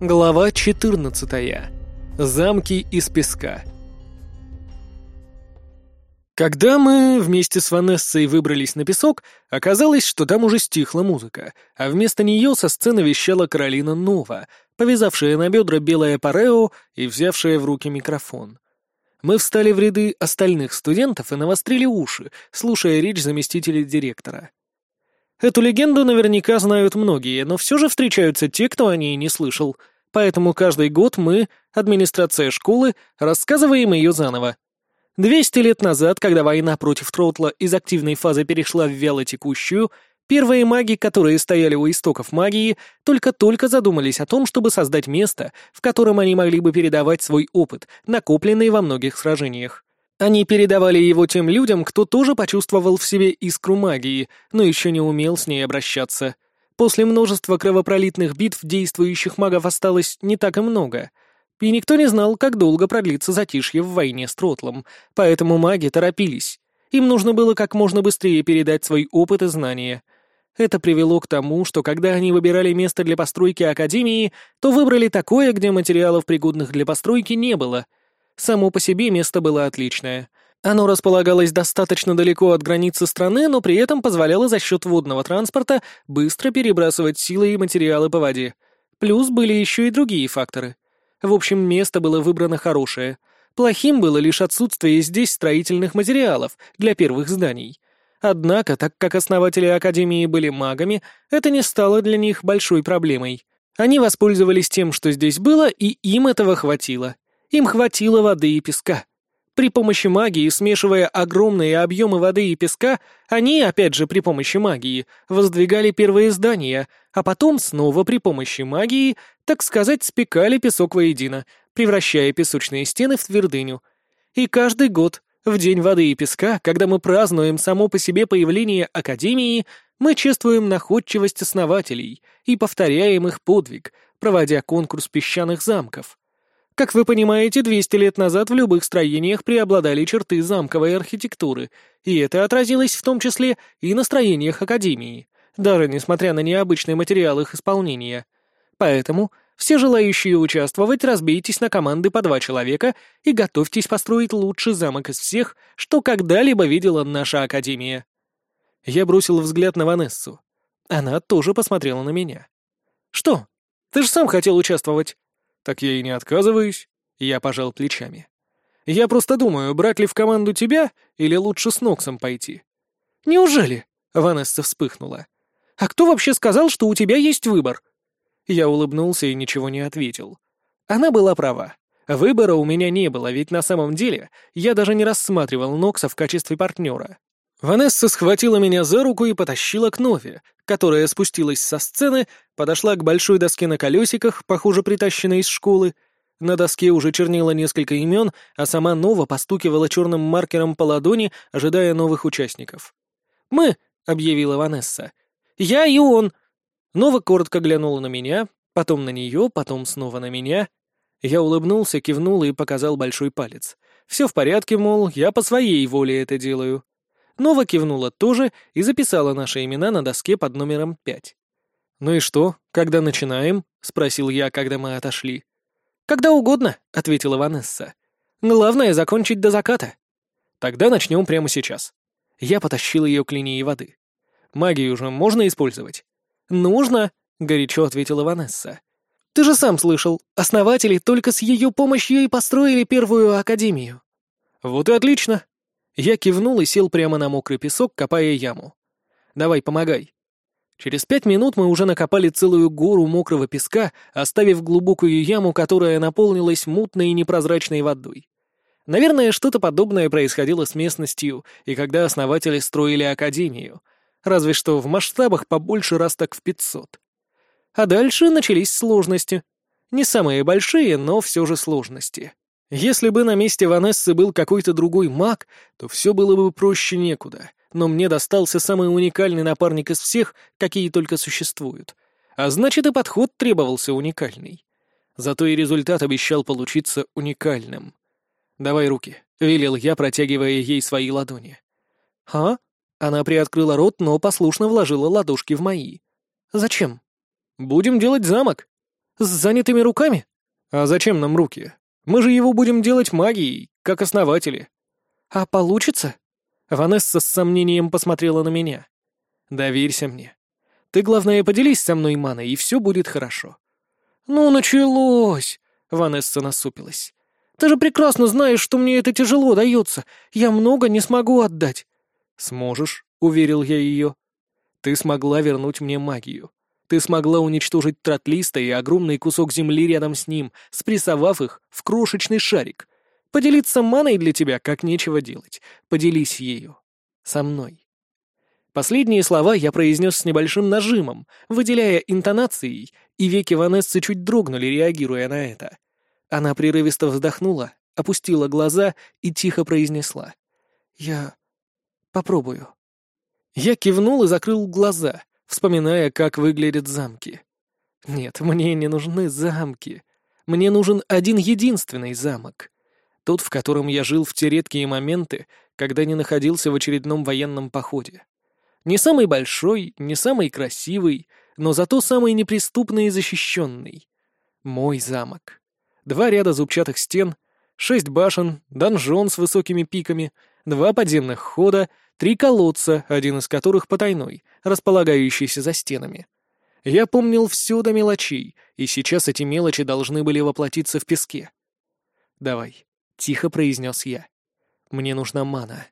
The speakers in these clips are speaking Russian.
Глава 14. Замки из песка. Когда мы вместе с Ванессой выбрались на песок, оказалось, что там уже стихла музыка, а вместо нее со сцены вещала Каролина Нова, повязавшая на бедра белое парео и взявшая в руки микрофон. Мы встали в ряды остальных студентов и навострили уши, слушая речь заместителя директора. Эту легенду наверняка знают многие, но все же встречаются те, кто о ней не слышал, поэтому каждый год мы, администрация школы, рассказываем ее заново. Двести лет назад, когда война против Тротла из активной фазы перешла в вялотекущую, первые маги, которые стояли у истоков магии, только-только задумались о том, чтобы создать место, в котором они могли бы передавать свой опыт, накопленный во многих сражениях. Они передавали его тем людям, кто тоже почувствовал в себе искру магии, но еще не умел с ней обращаться. После множества кровопролитных битв действующих магов осталось не так и много. И никто не знал, как долго продлится затишье в войне с Тротлом, поэтому маги торопились. Им нужно было как можно быстрее передать свой опыт и знания. Это привело к тому, что когда они выбирали место для постройки Академии, то выбрали такое, где материалов, пригодных для постройки, не было — Само по себе место было отличное. Оно располагалось достаточно далеко от границы страны, но при этом позволяло за счет водного транспорта быстро перебрасывать силы и материалы по воде. Плюс были еще и другие факторы. В общем, место было выбрано хорошее. Плохим было лишь отсутствие здесь строительных материалов для первых зданий. Однако, так как основатели Академии были магами, это не стало для них большой проблемой. Они воспользовались тем, что здесь было, и им этого хватило. Им хватило воды и песка. При помощи магии, смешивая огромные объемы воды и песка, они, опять же при помощи магии, воздвигали первые здания, а потом снова при помощи магии, так сказать, спекали песок воедино, превращая песочные стены в твердыню. И каждый год, в День воды и песка, когда мы празднуем само по себе появление Академии, мы чествуем находчивость основателей и повторяем их подвиг, проводя конкурс песчаных замков. Как вы понимаете, 200 лет назад в любых строениях преобладали черты замковой архитектуры, и это отразилось в том числе и на строениях Академии, даже несмотря на необычный материал их исполнения. Поэтому все желающие участвовать разбейтесь на команды по два человека и готовьтесь построить лучший замок из всех, что когда-либо видела наша Академия. Я бросил взгляд на Ванессу. Она тоже посмотрела на меня. «Что? Ты же сам хотел участвовать. «Так я и не отказываюсь», — я пожал плечами. «Я просто думаю, брать ли в команду тебя или лучше с Ноксом пойти». «Неужели?» — Ванесса вспыхнула. «А кто вообще сказал, что у тебя есть выбор?» Я улыбнулся и ничего не ответил. Она была права. Выбора у меня не было, ведь на самом деле я даже не рассматривал Нокса в качестве партнера. Ванесса схватила меня за руку и потащила к Нове, которая спустилась со сцены, подошла к большой доске на колесиках, похоже, притащенной из школы. На доске уже чернило несколько имен, а сама Нова постукивала черным маркером по ладони, ожидая новых участников. «Мы», — объявила Ванесса. «Я и он». Нова коротко глянула на меня, потом на нее, потом снова на меня. Я улыбнулся, кивнул и показал большой палец. «Все в порядке, мол, я по своей воле это делаю». Нова кивнула тоже и записала наши имена на доске под номером пять. «Ну и что, когда начинаем?» — спросил я, когда мы отошли. «Когда угодно», — ответила Ванесса. «Главное — закончить до заката». «Тогда начнем прямо сейчас». Я потащил ее к линии воды. «Магию уже можно использовать?» «Нужно», — горячо ответила Ванесса. «Ты же сам слышал, основатели только с ее помощью и построили первую академию». «Вот и отлично», я кивнул и сел прямо на мокрый песок, копая яму. «Давай, помогай». Через пять минут мы уже накопали целую гору мокрого песка, оставив глубокую яму, которая наполнилась мутной и непрозрачной водой. Наверное, что-то подобное происходило с местностью, и когда основатели строили академию. Разве что в масштабах побольше раз так в пятьсот. А дальше начались сложности. Не самые большие, но все же сложности. Если бы на месте Ванессы был какой-то другой маг, то все было бы проще некуда, но мне достался самый уникальный напарник из всех, какие только существуют. А значит, и подход требовался уникальный. Зато и результат обещал получиться уникальным. «Давай руки», — велел я, протягивая ей свои ладони. «А?» Она приоткрыла рот, но послушно вложила ладошки в мои. «Зачем?» «Будем делать замок». С занятыми руками? А зачем нам руки? Мы же его будем делать магией, как основатели. А получится? Ванесса с сомнением посмотрела на меня. Доверься мне. Ты, главное, поделись со мной маной, и все будет хорошо. Ну, началось! Ванесса насупилась. Ты же прекрасно знаешь, что мне это тяжело дается. Я много не смогу отдать. Сможешь, уверил я ее. Ты смогла вернуть мне магию. Ты смогла уничтожить тротлиста и огромный кусок земли рядом с ним, спрессовав их в крошечный шарик. Поделиться маной для тебя как нечего делать. Поделись ею. Со мной. Последние слова я произнес с небольшим нажимом, выделяя интонацией, и веки Ванессы чуть дрогнули, реагируя на это. Она прерывисто вздохнула, опустила глаза и тихо произнесла. «Я попробую». Я кивнул и закрыл глаза, вспоминая, как выглядят замки. Нет, мне не нужны замки. Мне нужен один единственный замок. Тот, в котором я жил в те редкие моменты, когда не находился в очередном военном походе. Не самый большой, не самый красивый, но зато самый неприступный и защищенный. Мой замок. Два ряда зубчатых стен, шесть башен, донжон с высокими пиками, два подземных хода, три колодца, один из которых потайной, располагающийся за стенами. Я помнил все до мелочей, и сейчас эти мелочи должны были воплотиться в песке. «Давай», — тихо произнес я. «Мне нужна мана».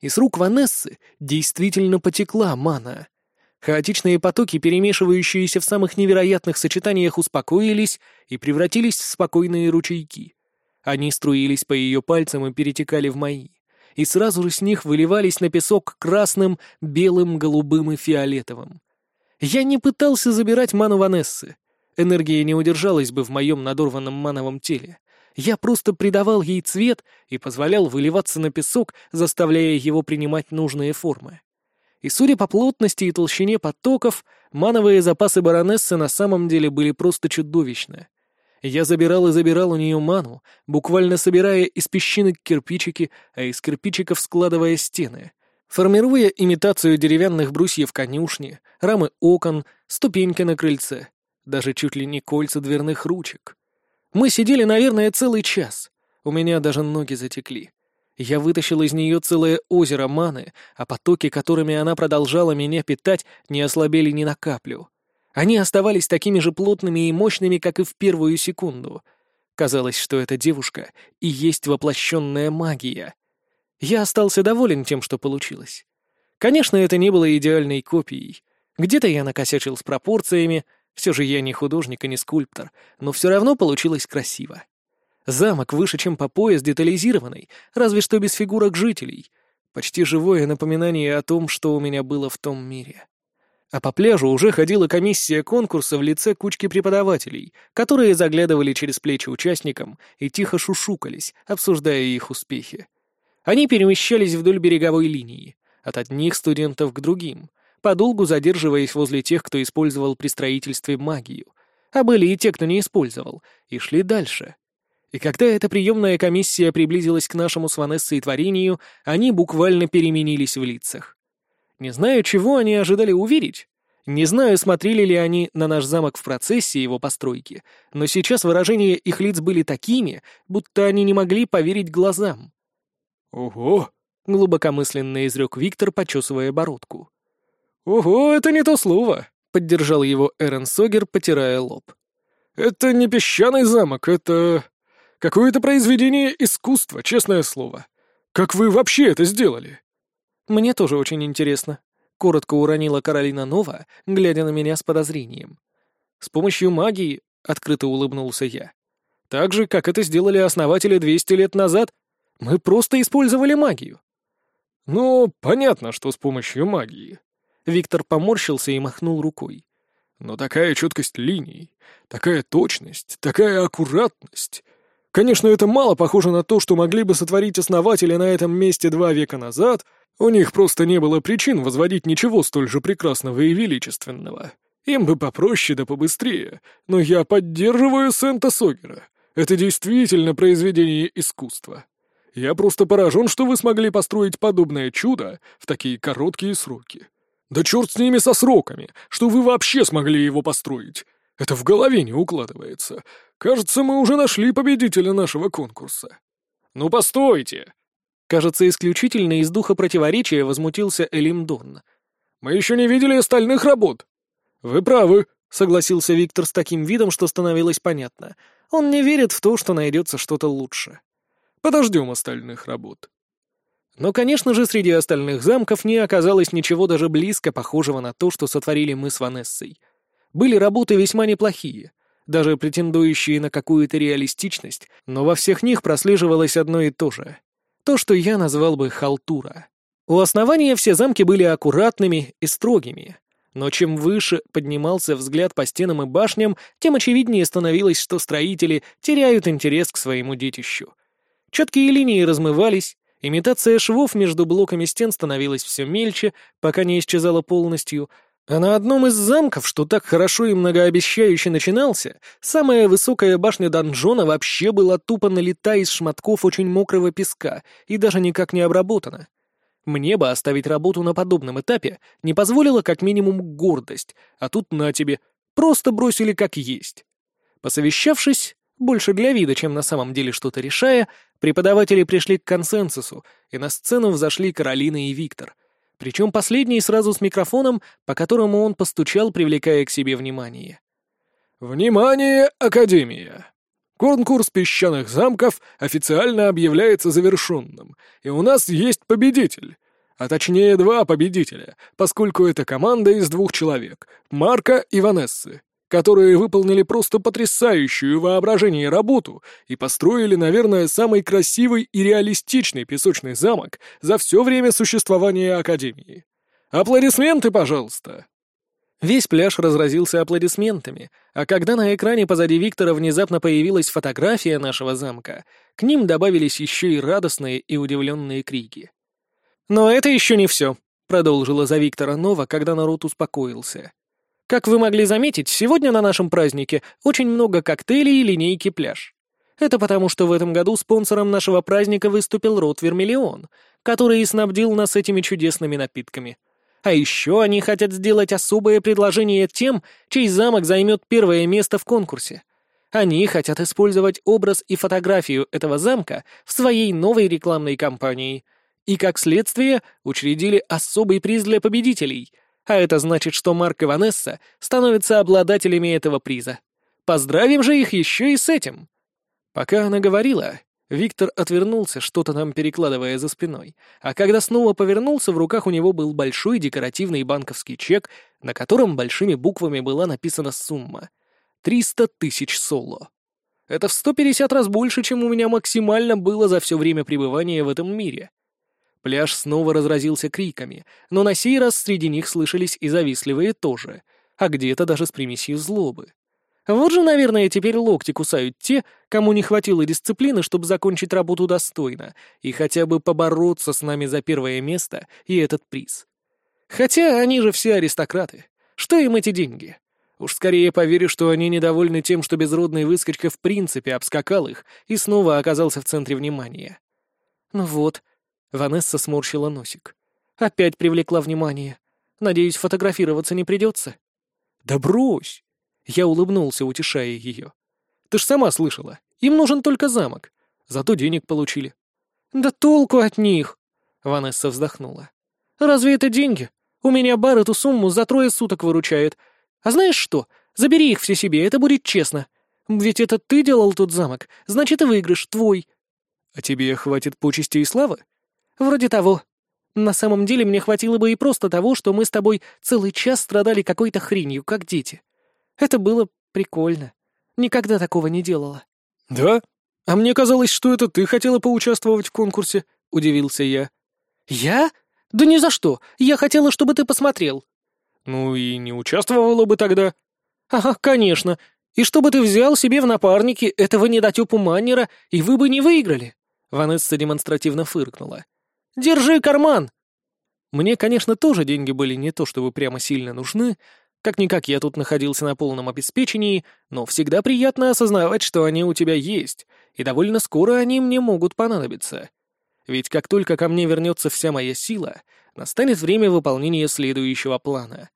И с рук Ванессы действительно потекла мана. Хаотичные потоки, перемешивающиеся в самых невероятных сочетаниях, успокоились и превратились в спокойные ручейки. Они струились по ее пальцам и перетекали в мои и сразу же с них выливались на песок красным, белым, голубым и фиолетовым. Я не пытался забирать ману Ванессы. Энергия не удержалась бы в моем надорванном мановом теле. Я просто придавал ей цвет и позволял выливаться на песок, заставляя его принимать нужные формы. И судя по плотности и толщине потоков, мановые запасы баронессы на самом деле были просто чудовищны. Я забирал и забирал у нее ману, буквально собирая из песчинок кирпичики, а из кирпичиков складывая стены, формируя имитацию деревянных брусьев конюшни, рамы окон, ступеньки на крыльце, даже чуть ли не кольца дверных ручек. Мы сидели, наверное, целый час. У меня даже ноги затекли. Я вытащил из нее целое озеро маны, а потоки, которыми она продолжала меня питать, не ослабели ни на каплю. Они оставались такими же плотными и мощными, как и в первую секунду. Казалось, что эта девушка и есть воплощенная магия. Я остался доволен тем, что получилось. Конечно, это не было идеальной копией. Где-то я накосячил с пропорциями, все же я не художник и не скульптор, но все равно получилось красиво. Замок выше, чем по пояс, детализированный, разве что без фигурок жителей. Почти живое напоминание о том, что у меня было в том мире. А по пляжу уже ходила комиссия конкурса в лице кучки преподавателей, которые заглядывали через плечи участникам и тихо шушукались, обсуждая их успехи. Они перемещались вдоль береговой линии, от одних студентов к другим, подолгу задерживаясь возле тех, кто использовал при строительстве магию, а были и те, кто не использовал, и шли дальше. И когда эта приемная комиссия приблизилась к нашему с Ванессой творению, они буквально переменились в лицах. Не знаю, чего они ожидали увидеть. Не знаю, смотрели ли они на наш замок в процессе его постройки, но сейчас выражения их лиц были такими, будто они не могли поверить глазам. «Ого!» — глубокомысленно изрек Виктор, почесывая бородку. «Ого, это не то слово!» — поддержал его Эрен Согер, потирая лоб. «Это не песчаный замок, это... какое-то произведение искусства, честное слово. Как вы вообще это сделали?» «Мне тоже очень интересно», — коротко уронила Каролина Нова, глядя на меня с подозрением. «С помощью магии», — открыто улыбнулся я. «Так же, как это сделали основатели 200 лет назад. Мы просто использовали магию». «Ну, понятно, что с помощью магии». Виктор поморщился и махнул рукой. «Но такая четкость линий, такая точность, такая аккуратность. Конечно, это мало похоже на то, что могли бы сотворить основатели на этом месте два века назад — у них просто не было причин возводить ничего столь же прекрасного и величественного. Им бы попроще да побыстрее, но я поддерживаю Сента Согера. Это действительно произведение искусства. Я просто поражен, что вы смогли построить подобное чудо в такие короткие сроки. Да черт с ними со сроками, что вы вообще смогли его построить. Это в голове не укладывается. Кажется, мы уже нашли победителя нашего конкурса. Ну, постойте!» Кажется, исключительно из духа противоречия возмутился Элимдон. «Мы еще не видели остальных работ». «Вы правы», — согласился Виктор с таким видом, что становилось понятно. Он не верит в то, что найдется что-то лучше. «Подождем остальных работ». Но, конечно же, среди остальных замков не оказалось ничего даже близко похожего на то, что сотворили мы с Ванессой. Были работы весьма неплохие, даже претендующие на какую-то реалистичность, но во всех них прослеживалось одно и то же. То, что я назвал бы халтура. У основания все замки были аккуратными и строгими, но чем выше поднимался взгляд по стенам и башням, тем очевиднее становилось, что строители теряют интерес к своему детищу. Четкие линии размывались, Имитация швов между блоками стен становилась все мельче, пока не исчезала полностью, а на одном из замков, что так хорошо и многообещающе начинался, самая высокая башня донжона вообще была тупо налита из шматков очень мокрого песка и даже никак не обработана. Мне бы оставить работу на подобном этапе не позволила как минимум гордость, а тут на тебе, просто бросили как есть. Посовещавшись, больше для вида, чем на самом деле что-то решая, преподаватели пришли к консенсусу, и на сцену взошли Каролина и Виктор. Причем последний сразу с микрофоном, по которому он постучал, привлекая к себе внимание. «Внимание, Академия! Конкурс песчаных замков официально объявляется завершенным, и у нас есть победитель. А точнее, два победителя, поскольку это команда из двух человек — Марка и Ванессы которые выполнили просто потрясающую воображение работу и построили, наверное, самый красивый и реалистичный песочный замок за все время существования Академии. Аплодисменты, пожалуйста!» Весь пляж разразился аплодисментами, а когда на экране позади Виктора внезапно появилась фотография нашего замка, к ним добавились еще и радостные и удивленные крики. «Но это еще не все», — продолжила за Виктора Нова, когда народ успокоился. Как вы могли заметить, сегодня на нашем празднике очень много коктейлей и линейки пляж. Это потому, что в этом году спонсором нашего праздника выступил род Вермиллион, который и снабдил нас этими чудесными напитками. А еще они хотят сделать особое предложение тем, чей замок займет первое место в конкурсе. Они хотят использовать образ и фотографию этого замка в своей новой рекламной кампании. И, как следствие, учредили особый приз для победителей — а это значит, что Марк и Ванесса становятся обладателями этого приза. Поздравим же их еще и с этим. Пока она говорила, Виктор отвернулся, что-то там перекладывая за спиной, а когда снова повернулся, в руках у него был большой декоративный банковский чек, на котором большими буквами была написана сумма — 300 тысяч соло. Это в 150 раз больше, чем у меня максимально было за все время пребывания в этом мире. Пляж снова разразился криками, но на сей раз среди них слышались и завистливые тоже, а где-то даже с примесью злобы. Вот же, наверное, теперь локти кусают те, кому не хватило дисциплины, чтобы закончить работу достойно и хотя бы побороться с нами за первое место и этот приз. Хотя они же все аристократы. Что им эти деньги? Уж скорее поверю, что они недовольны тем, что безродный выскочка в принципе обскакал их и снова оказался в центре внимания. Ну вот, Ванесса сморщила носик. Опять привлекла внимание. Надеюсь, фотографироваться не придется. Да брось! Я улыбнулся, утешая ее. Ты ж сама слышала. Им нужен только замок. Зато денег получили. Да толку от них! Ванесса вздохнула. Разве это деньги? У меня бар эту сумму за трое суток выручает. А знаешь что? Забери их все себе, это будет честно. Ведь это ты делал тот замок, значит и выигрыш твой. А тебе хватит почести и славы? «Вроде того. На самом деле мне хватило бы и просто того, что мы с тобой целый час страдали какой-то хренью, как дети. Это было прикольно. Никогда такого не делала». «Да? А мне казалось, что это ты хотела поучаствовать в конкурсе», — удивился я. «Я? Да ни за что. Я хотела, чтобы ты посмотрел». «Ну и не участвовала бы тогда». «Ага, конечно. И чтобы ты взял себе в напарники этого недотепу Маннера, и вы бы не выиграли». Ванесса демонстративно фыркнула. Держи карман!» Мне, конечно, тоже деньги были не то чтобы прямо сильно нужны, как-никак я тут находился на полном обеспечении, но всегда приятно осознавать, что они у тебя есть, и довольно скоро они мне могут понадобиться. Ведь как только ко мне вернется вся моя сила, настанет время выполнения следующего плана.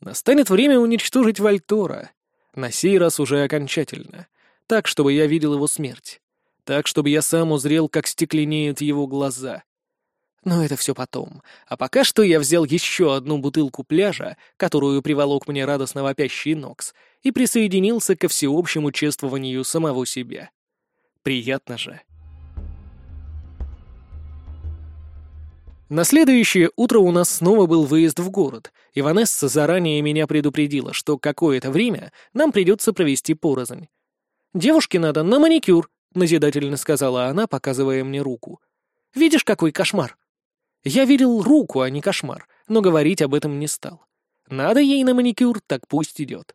Настанет время уничтожить Вальтора. На сей раз уже окончательно. Так, чтобы я видел его смерть. Так, чтобы я сам узрел, как стекленеют его глаза. Но это все потом. А пока что я взял еще одну бутылку пляжа, которую приволок мне радостно вопящий Нокс, и присоединился ко всеобщему чествованию самого себя. Приятно же. На следующее утро у нас снова был выезд в город, и Ванесса заранее меня предупредила, что какое-то время нам придется провести порознь. «Девушке надо на маникюр», — назидательно сказала она, показывая мне руку. «Видишь, какой кошмар?» Я видел руку, а не кошмар, но говорить об этом не стал. Надо ей на маникюр, так пусть идет.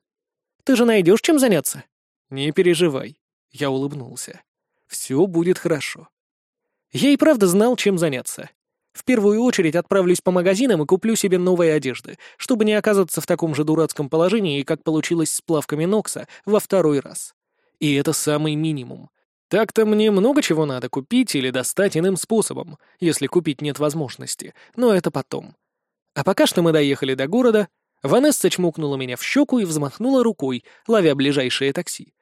Ты же найдешь чем заняться? Не переживай. Я улыбнулся. Все будет хорошо. Я и правда знал, чем заняться. В первую очередь отправлюсь по магазинам и куплю себе новые одежды, чтобы не оказаться в таком же дурацком положении, как получилось с плавками Нокса во второй раз. И это самый минимум. Так-то мне много чего надо купить или достать иным способом, если купить нет возможности, но это потом. А пока что мы доехали до города, Ванесса чмокнула меня в щеку и взмахнула рукой, ловя ближайшее такси.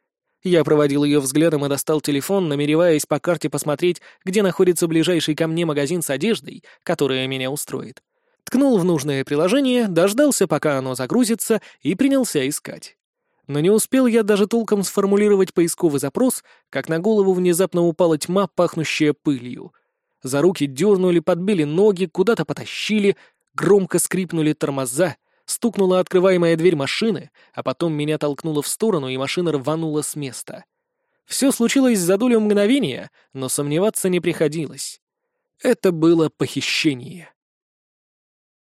Я проводил ее взглядом и достал телефон, намереваясь по карте посмотреть, где находится ближайший ко мне магазин с одеждой, которая меня устроит. Ткнул в нужное приложение, дождался, пока оно загрузится, и принялся искать. Но не успел я даже толком сформулировать поисковый запрос, как на голову внезапно упала тьма, пахнущая пылью. За руки дернули, подбили ноги, куда-то потащили, громко скрипнули тормоза, стукнула открываемая дверь машины, а потом меня толкнуло в сторону, и машина рванула с места. Все случилось за долю мгновения, но сомневаться не приходилось. Это было похищение.